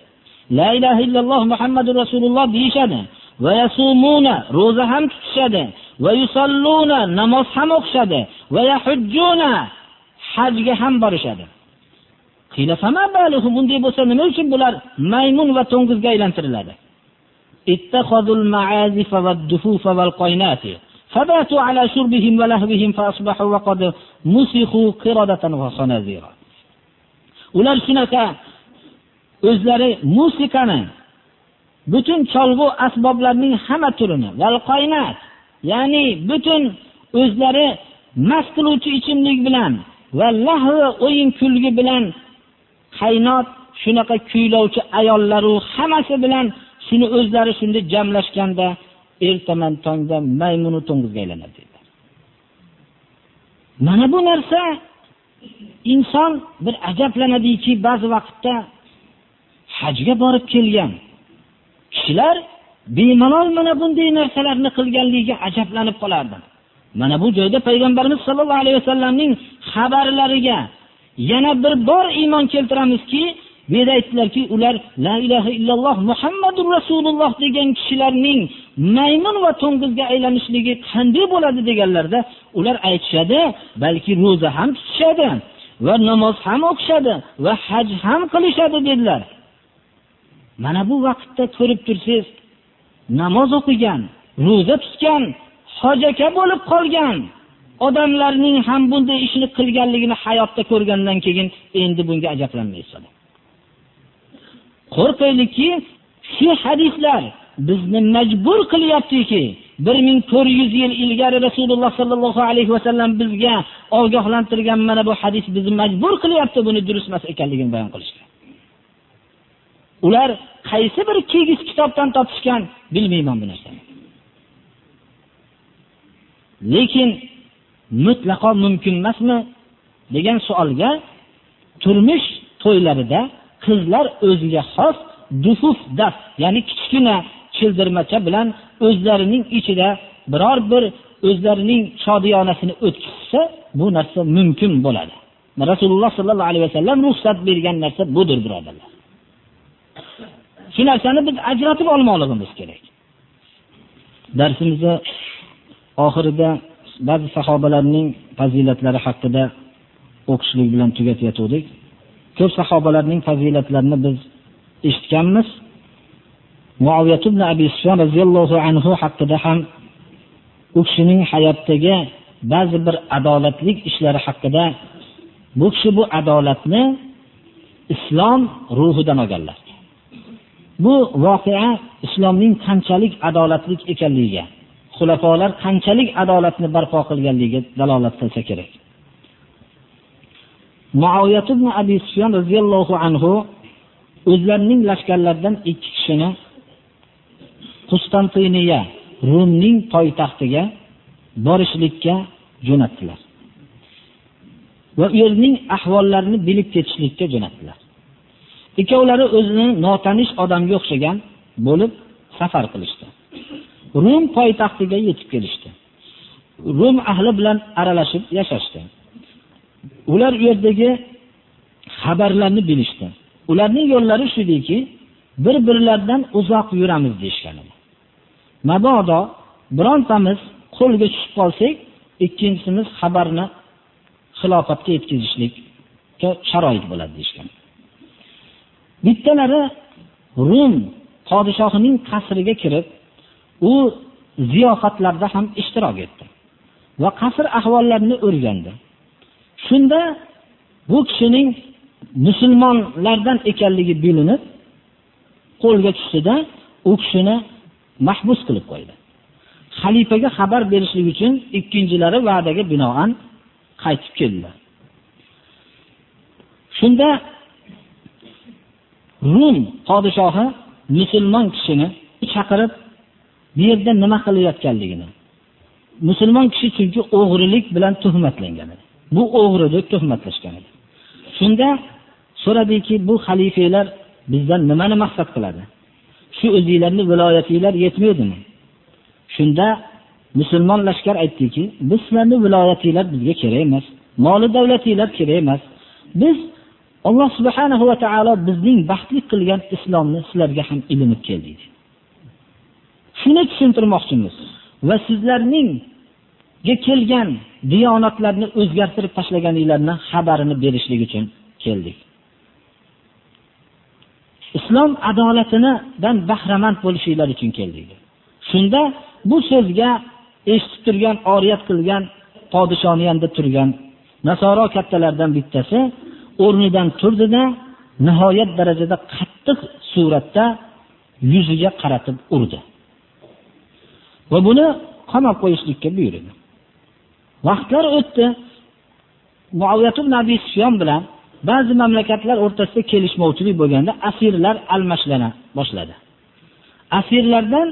لا إله إلا الله محمد رسول الله ديش ده. ويصومون روز روزهم تشده ويصلون نمص هم اخشده ويحجون حج هم برشده قيل فما بالهم اندي بسنة ملشن بلار ميمون وتنقذ قيلان ترلاده فباتوا على شربهم ولهوهم فأصبحوا وقد مسخوا قردة وخنازيرا ular shunaqa o'zlari musiqani butun cholg'u asboblarning hamma turini valqoynat ya'ni butun o'zlari mast qiluvchi ichimlik bilan va lahvi o'yin kulgi bilan qaynot shunaqa kuylovchi ayollaru hammasi bilan shuni o'zlari shunda jamlashganda ertaman tongda maymunu to'ng'izga aylanadi dedilar. Mana bu narsa inson bir ajablanadiki ba'zi vaqtda hajga borib kelgan. Kishilar bemalol mana bunday narsalarni qilganligiga ajablanib qolardi. Mana bu joyda payg'ambarimiz sollallohu alayhi vasallamning xabarlariga yana bir bor iymon keltiramizki bu yerda aytdilarki ular la ilaha illalloh muhammadu rasululloh degan kishilarning maymun va to'ng'izga aylanishligi qanday bo'ladi deganlarda ular aytishadi balki ro'za ham tutishadi va namoz ham o'qishadi va haj ham qilishadi dedilar. Mana bu vaqtda ko'rib tursangiz namoz o'qigan ro'za tutgan hojaka bo'lib qolgan odamlarning ham bunday ishni qilganligini hayotda ko'rgandan keyin endi bunga ajablanmaysiz. Qo'rqaylikki shu hadislar bizni majbur qilyaptiki bir ming to'rt yuz yil ilgari rasululloh sollallohu alayhi vasallam bizga ogohlantirgan mana bu hadis bizni majbur qilyapti buni durust emas ekanligini bayon qilishga. Ular qaysi bir kigiz kitobdan topishgan bilmayman bu narsani. Lekin mutlaqo mumkin emasmi degan savolga turmush to'ylarida qizlar o'ziga xos dufuf daf ya'ni kichkina childirmacha bilan o'zlarining ichida biror bir o'zlarining shodiyonasini o'tkazsa bu narsa mumkin bo'ladi. Rasululloh sollallohu alayhi vasallam ruxsat bergan narsa budir birodarlar. Shu narsani biz ajratib olmoqligimiz kerak. Darsimizni oxirida ba'zi sahobalarning fazilatlari haqida o'qishlik bilan tugatayotgandik. Ko'p sahobalarning fazilatlarini biz eshitganmiz. Muaviyat ibn abi Sufyan radhiyallohu anhu haqida ham u kishining hayotdagi ba'zi bir adolatlik ishlari haqida bu kishi bu adolatni islom ruhidan olganlar. Bu voqea islomning qanchalik adolatli ekanligiga xulafolar qanchalik adolatni barpo qilganligiga dalolat qilsa kerak. Muaviyat ibn abi Sufyan roziyallohu anhu o'zlarining lashkarlaridan ikki kishini qustantiniya rumning poytaxtiga borishlikka jo'natdilar. Va yerning ahvollarini bilib ketishlikka jo'natdilar. Ikkovlari o'zini notanish odamga o'xshagan bo'lib safar qilishdi. Rum poytaxtiga yetib kelishdi. Rum ahli bilan aralashib yashashdi. Ular u yerdagi xabarlarni bilishdi. Ularning yo'llari shu ediki bir birlaridan uzoq yuramiz deyishgan edi mabodo birontamiz qo'lga tushib qolsak ikkinchisimiz xabarni xilofatga yetkazishlikka sharoit bo'ladi deyishgan bittalari rum podshohining qasriga kirib u ziyofatlarda ham ishtirok etdi va qasr ahvollarini o'rgandi. Shunda bu kishining musulmonlardan ekanligi bilinib qo'lga tushdida u kishini mahbus qilib qo'ydi. Xalifaga xabar berishlik uchun ikkinchilari va'daga binoan qaytib keldilar. Shunda rum podshohi musulmon kishini chaqirib bu yerda nima qilayotganligini musulmon kishi chunki o'g'rilik bilan tuhmatlangan edi. Bu o'g'ri deb tuhmatlashgan edi. Shunda so'radiki bu xalifalar bizdan nimani maqsad qiladi? Shu o'zinglarni viloyatinglar yetmaydimi? Shunda musulmon lashkar aytdiki biz sizlarni viloyatinglar bizga kerak emas moli davlatinglar kerak emas. Biz alloh subhanahu va taolo bizning baxtli qilgan islomni sizlarga ham ilinib keldik. Shuni tushuntirmoqchimiz va sizlarning kelgan diyonatlarni o'zgartirib tashlaganinglarni xabarini berishlik uchun keldik. Islom adolatidan bahramand bo'lishinglar uchun keldik. Shunda bu so'zga eshitib turgan oriyat qilgan podishoni yonida turgan nasoro kattalardan bittasi o'rnidan turdida nihoyat darajada qattiq qattiq suratda yuziga qaratib urdi. Va buni qamab qo'yishlikka buyurdi. Vaqtlar o'tdi. Muaviyat nabiy sufyon bilan ba'zi mamlakatlar o'rtasida kelishmovchilik bo'lganda asirlar almashlana boshladi. Asirlardan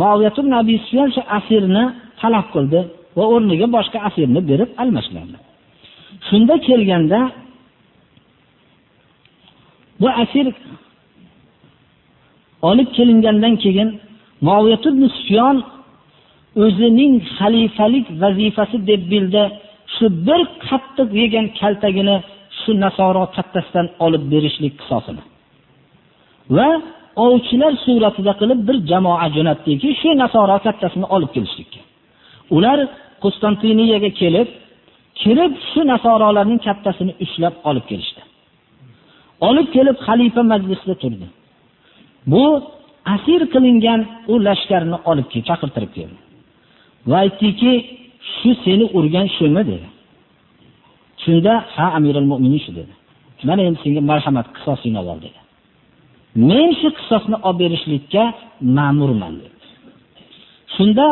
muaviyat nabiy sufyon shu asirni talab qildi va o'rniga boshqa asirni berib almashlandi. Shunda kelganda bu asir olib kelingandan keyin muaviyat sufyon o'zining xalifalik vazifasi deb bildi. Shu bir qattiq yegan kaltagini shu nasoro kattasidan olib berishlik qisosini va ovchilar suratida qilib bir jamoa jo'natdiki shu nasoro kattasini olib kelishlikka. Ular qustantiniyaga kelib kirib shu nasorolarning kattasini ushlab olib kelishdi. Olib kelib xalifa majlisida turdi. Bu asir qilingan u lashkarni olib chaqirtirib keldi. Va aytdiki shu seni urgan shumi dedi. Shunda ha amirul mo'minin shu dedi. Mana endi senga marhamat qisosingni ol dedi. Men shu qisosni olib berishlikka ma'murman dedi. Shunda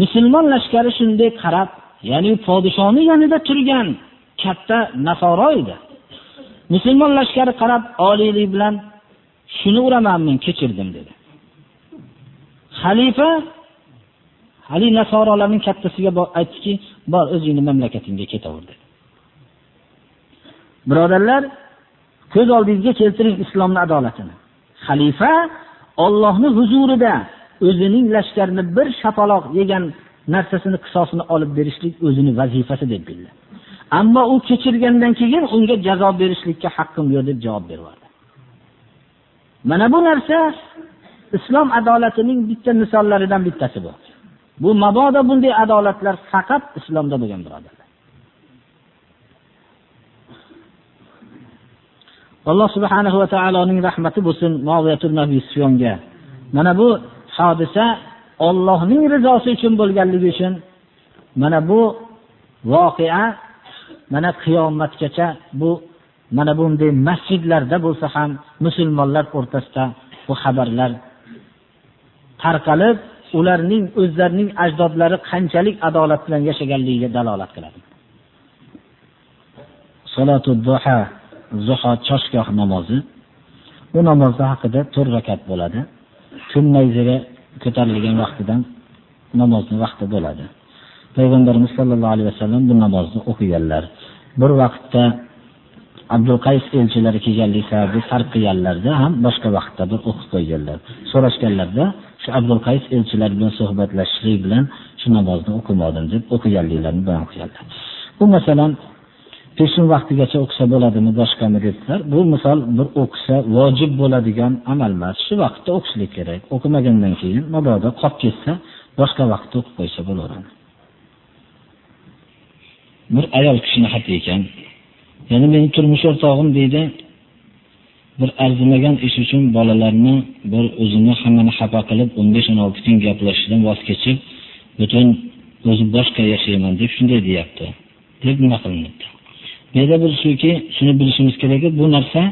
musulmon lashkari shunday qarab ya'ni podishoni yonida turgan katta nasoro edi. Musulmon lashkari qarab oliylik bilan shuni uraman men kechirdim dedi. Xalifa haligi nasorolarning kattasiga aytdiki bor o'zingni mamlakatingga ketaver dedi. Birodarlar ko'z oldingizga keltiring islomni adolatini. Xalifa ollohni huzurida o'zining lashkarini bir shapaloq yegan narsasini qisosini olib berishlik o'zini vazifasi deb bildi. Ammo u kechirgandan keyin unga jazo berishlikka haqqim yo'q deb javob berdi mana bu narsa islom adolatining bitta misollaridan bittasi bu bu mabodo bunday adolatlar faqat islomda bo'lgan birodarlar. Alloh subhanahu va taoloning rahmati bo'lsin mana bu hodisa ollohning rizosi uchun bo'lganligi uchun mana bu voqea mana qiyomatgacha bu mana bunday masjidlarda bo'lsa ham musulmonlar o'rtasida bu xabarlar tarqalib ularning o'zlarining ajdodlari qanchalik adolat bilan yashaganligiga dalolat qiladi. Salatu duha zuho choshgoh namozi. Bu namozda haqida 4 rakat bo'ladi. Kun nayzaga ko'tarilgan vaqtidan namozni vaqti bo'ladi. Payg'ambarimiz sollallohu alayhi vasallam bu namozni o'qiganlar. Bir vaqtda abdul qays elchilari kelganlik sababli sarqiyanlarda qilganlarda ham boshqa vaqtda bir o'qib qo'yganlar. So'rashganlarda shu abdul qays elchilar bilan suhbatlashishlik bilan shu namozni o'qimadim deb o'qiganliklarini bayon qilganlar. Bu masalan peshin vaqtigacha o'qisa bo'ladimi boshqami dedilar bu misol bir o'qisa vojib bo'ladigan amal emas. Shu vaqtda o'qishlik kerak. O'qimagandan keyin mabodo qolib ketsa boshqa vaqtda o'qib qo'ysa bo'laveradi. Bir ayol kishini xati ekan ya'ni meni turmush o'rtog'im deydi. Bir arzimagan ish uchun bolalarni bir o'zini hammani xafa qilib o'n besh o'n olti kun gaplashishdan voz kechib butun o'zi boshqa yashayman deb shunday deyapti. Deb nima qilinibdi? Bu yerda bir shuki shuni bilishimiz kerakki bu narsa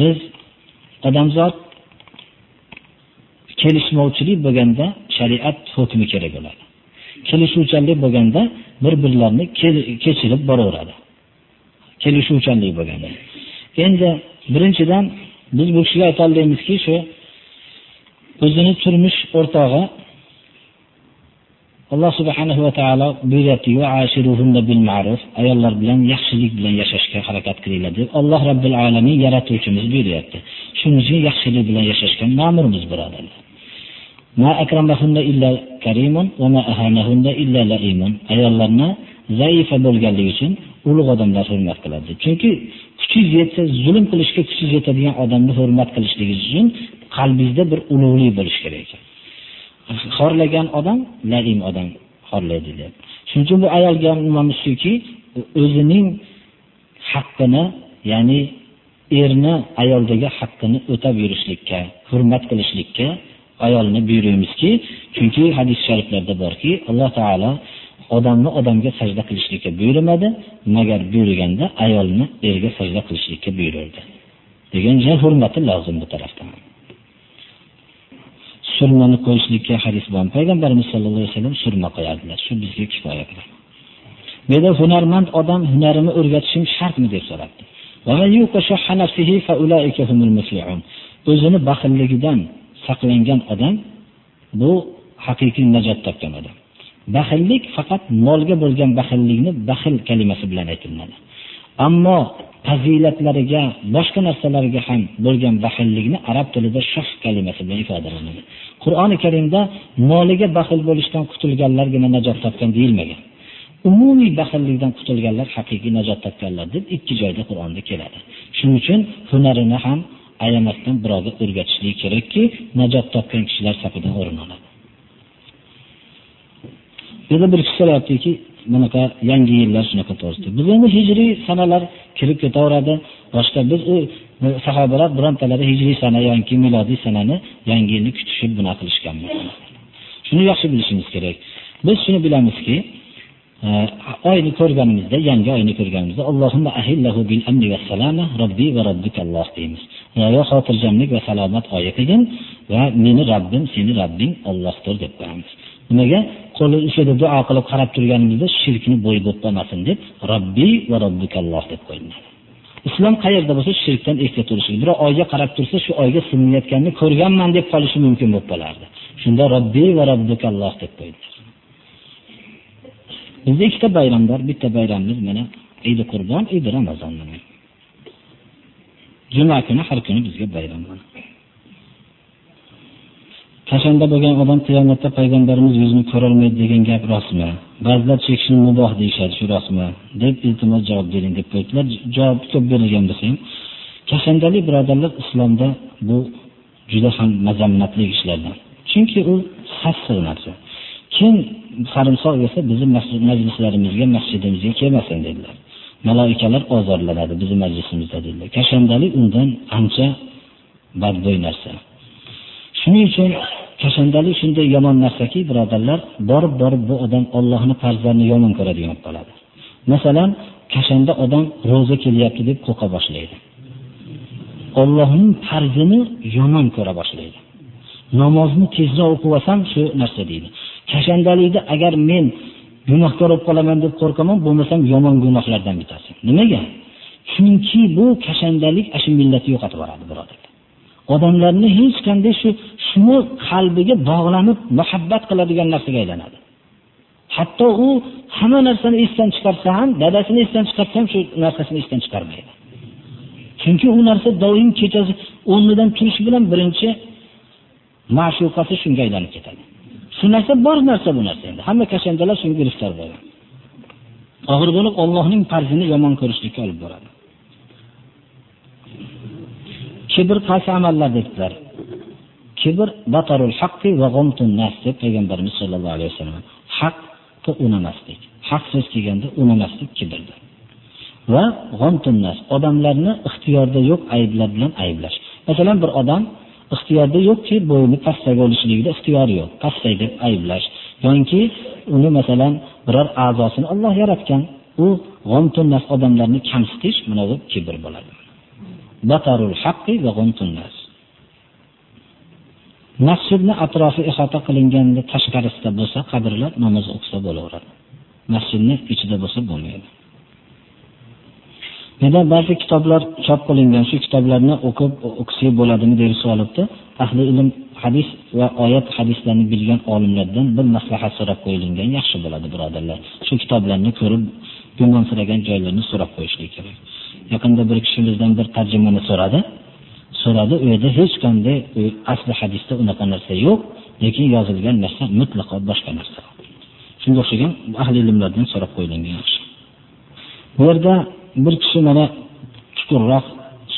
biz odamzod kelishmovchilik bo'lganda shariat hukmi kerak bo'ladi. Kelishuvchanlik bo'lganda bir birlarini kechirib boraveradi. Kelishuvchanlik bo'lganda. Endi birinchidan biz bu kishiga aytolmaymizki shu o'zini turmush o'rtog'i alloh subhanahu va taolo buyuryapti ayollar bilan yaxshilik bilan yashashga harakat qilinglar deb alloh robbil alamin yaratuvchimiz buyuryapti. Shuning uchun yaxshilik bilan yashashga ma'murmiz birodarlar. Ayollarni zaifa bo'lganligi uchun ulug' odamlar hurmat qiladi. Chunki kuchingiz yetsa zulm qilishga kuchingiz yetadigan odamni hurmat qilishligingiz uchun qalbingizda bir ulug'lik bo'lishi kerak ekan. Xorlagan odam nadim odam xorlaydi deb shuning uchun bu ayolga nimamiz o'zining haqqini ya'ni erni ayoldagi haqqini o'tab yurishlikka hurmat qilishlikka ayolni buyuramizki chunki hadis shariflarda borki alloh taolo odamni odamga sajda qilishlikka buyurmadi magar buyurganda ayolni erga sajda qilishlikka buyurdi
degan hurmati lozim bu tarafdan. Surmani qo'yishlikka hadis bor. Payg'ambarimiz sollallohu alayhi vasallam surma qo'yardilar. Shu bizga kifoya qiladi. Menda hunarmand odam hunarini o'rgatishim shartmi deb so'rabdi. O'zini baxilligidan saqlangan odam bu haqiqiy najot topgan odam. Baxillik faqat molga bo'lgan baxillikni baxil kalimasi bilan aytiladi. Ammo fazilatlariga, boshqa narsalarga ham bo'lgan baxillikni arab tilida shoh kalimasi bilan ifodalanadi. Qur'oni Karimda moliga baxil bo'lishdan qutulganlargina najot topgan deyilmagan. umumiy baxillikdan qutulganlar haqiqiy najot topganlar deb ikki joyda Qur'onda keladi. Shuning uchun hunarini ham ayamasdan birovga o'rgatishlik kerakki, najot topgan kishilar safidan o'rin oladi. Yana bir kishi so'rayaptiki, bunaqa yangi yillar shunaqa to'g'risida. Biz endi hijriy sanalar kirib ketaveradi. Boshqa biz u sahobalar birontalari hijriy sana yoki milodiy sanani yangi yilni kutishib buna qilishgan Shuni yaxshi bilishimiz kerak. Biz shuni bilamizki, e, oyni ko'rganimizda, yangi oyni ko'rganimizda Allohumma ahillahu bil amni va salama robbi va robbikalloh deymiz. Ya xotirjamlik va salomat oyi qilgin va meni Rabbim, seni Rabbing Allohdir deb qo'yamiz. Nimaga? Qo'li ushada duo qilib qarab turganimizda shirkni bo'yi bo'lib deb robbiy va robbikalloh deb qo'yiladi. Islom qayerda bo'lsa shirkdan ehtiyot bo'lish. Biroq oyga qarab tursa, shu oyga sinmayotganini ko'rganman deb qolishi mumkin bo'lib qolardi. Shunda robbiy va robbikalloh deb qo'yiladi. Bizda ikkita bayram bor. Bitta bayramimiz mana idi Qurbon, idi Ramazon. Juma kuni har kuni bizga bayram. Kashanda bo'lgan odam qiyomatda payg'ambarimiz yuzini ko'ra olmaydi degan gap rostmi? Ba'zilar chekishni muboh deyishadi, shu rostmi? deb iltimos javob bering deb qo'ydilar. Javob ko'p berilgan bo'lsa ham, kashandalik birodarlar islomda bu juda ham mazammatli ishlardan. Chunki u sassiq narsa. Kim sarimsoq yesa bizni majlislarimizga, masjidimizga kelmasin dedilar. Malaikalar ozorlanadi bizning majlisimizda dedilar. Kashandalik undan ancha badbo'y narsa. Shuning uchun kashandalik shunday yomon narsaki, birodarlar, borib borib bu odam Allohni farzlarini yomon ko'radigan bo'lib qoladi. Masalan, kashanda odam roza kelyapti deb qo'rqa boshlaydi. Allohning farzini yomon ko'ra boshlaydi. Namozni tezroq o'qib olsam shu narsa deydi. Kashandalikda agar men gunohkor bo'lib qolaman deb qo'rqaman, bo'lmasam yomon gunohlardan bitasi. Nimaga? Chunki bu kashandalik ashi millatni yo'qotib boradi, birodar. Odamlarni hech qanday shu shuni qalbiga bog'lanib muhabbat qiladigan narsaga aylanadi. Hatto u hamma narsani esdan chiqarsa ham, dadasini esdan chiqarsa ham shu narsasini esdan chiqarmaydi. Chunki u narsa doim kechasi o'rnidan turishi bilan birinchi ma'shuqasi shunga aylanib ketadi. Shu narsa bor narsa bu narsa endi. Hamma kashandalar shunga giriftor bo'lgan. Og'ir bo'lib Allohning farzini yomon ko'rishlikka olib boradi. Kibr qaysi amallar dedilar? Kibr batarul haqqi va g'umtun nas deb payg'ambarimiz sollallohu alayhi vasallam. haqni unamaslik. Haq so'z kelganda unamaslik kibrdir. Va g'amtun nas odamlarni ixtiyorda yo'q ayblar bilan ayblash. Masalan, bir odam ixtiyorda yo'qki, bo'yni pastak bo'lishligida ixtiyori yo'q. pastday deb ayblash yoki uni masalan biror a'zosini Alloh yaratgan, u g'omtunnas odamlarni kamsitish mana bu kibr bo'ladi. Batarul haqqi va g'omtunnas. Masjidni atrofi ihota qilinganda tashqarisida bo'lsa, qabrlar namoz o'qisa bo'laveradi. Masjidni ichida bo'lsa bo'lmaydi. Nega ba'zi kitoblar chop qilingan, shu kitoblarni o'qib o'qisak bo'ladimi deb so'ralibdi. Ahli ilm hadis va oyat hadislarni bilgan olimlardan bir maslahat so'rab qo'yilgan yaxshi bo'ladi, birodarlar. Shu kitoblarni ko'rib gumonsiragan joylarni so'rab qo'yishlik kerak. Yaqinda bir kishimizdan bir tarjimani so'radi. So'radi, u yerda hech qanday asli hadisda unaqa narsa yo'q, lekin yozilgan narsa mutlaqo boshqa narsa. Shunga o'xshagan ahli ilmlardan so'rab qo'yilgan yaxshi. Bu yerda bir kishi mana chuqurroq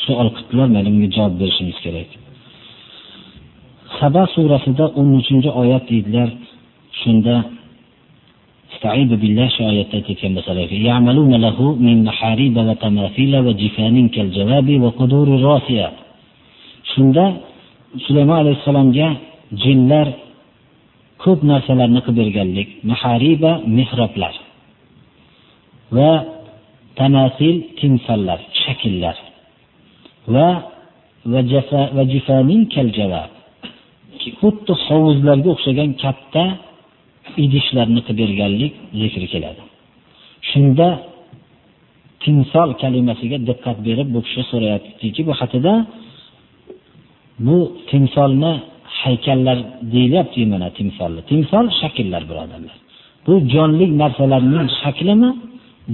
savol qildilar, mana bunga javob berishimiz kerak. Saba surasida 13-oyat deydilar. Shunda استعيذ بالله shu oyatda aytgan bo'lsalar يعملون له من محاريب وتماثيل وجفان كالجواب وقدور الراسية shunda Sulaymon alayhisalomga jinlar ko'p narsalarni qilib berganlik, mahariba mihroblar va tamasil timsollar, shakllar va
xuddi hovuzlarga o'xshagan katta idishlarni qilib berganlik zikri keladi. Shunda timsol kalimasiga diqqat berib bu kishi so'rayaptiki bu xatida bu timsolni haykallar deyilyapti mana timsolni. Timsol shakllar birodarlar. Bu jonli narsalarning shaklimi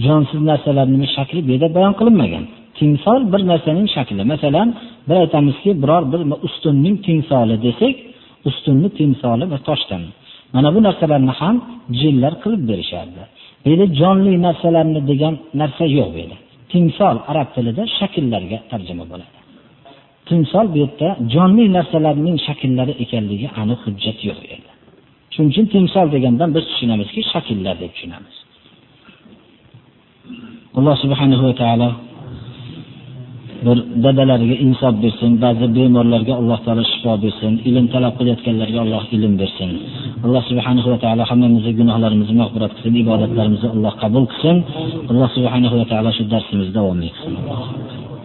jonsiz narsalarning shakli bu yerda bayon qilinmagan. Timsol bir narsaning shakli. Masalan bir aytamizki biror bir ustunning timsoli desak ustunni timsoli bir toshdan mana bu narsalarni ham jinlar qilib berishardi. Bu yerda jonli narsalarni degan narsa yo'q bu yerda. Timsol arab tilida shakllarga tarjima bo'ladi. Timsol bu yerda jonli narsalarning shakllari ekanligi aniq hujjat yo'q bu yerda. Shuning uchun timsol degandan biz tushunamizki shakllar deb tushunamiz. Alloh subhanahu va taolo bir dadalariga insof bersin ba'zi bemorlarga alloh taolo shifo bersin ilm talab qilayotganlarga alloh ilm bersin alloh subhanahu va taolo hammamizni gunohlarimizni mag'firat qilsin ibodatlarimizni alloh qabul qilsin alloh subhanahu va taolo shu darsimizni davom ettirsin.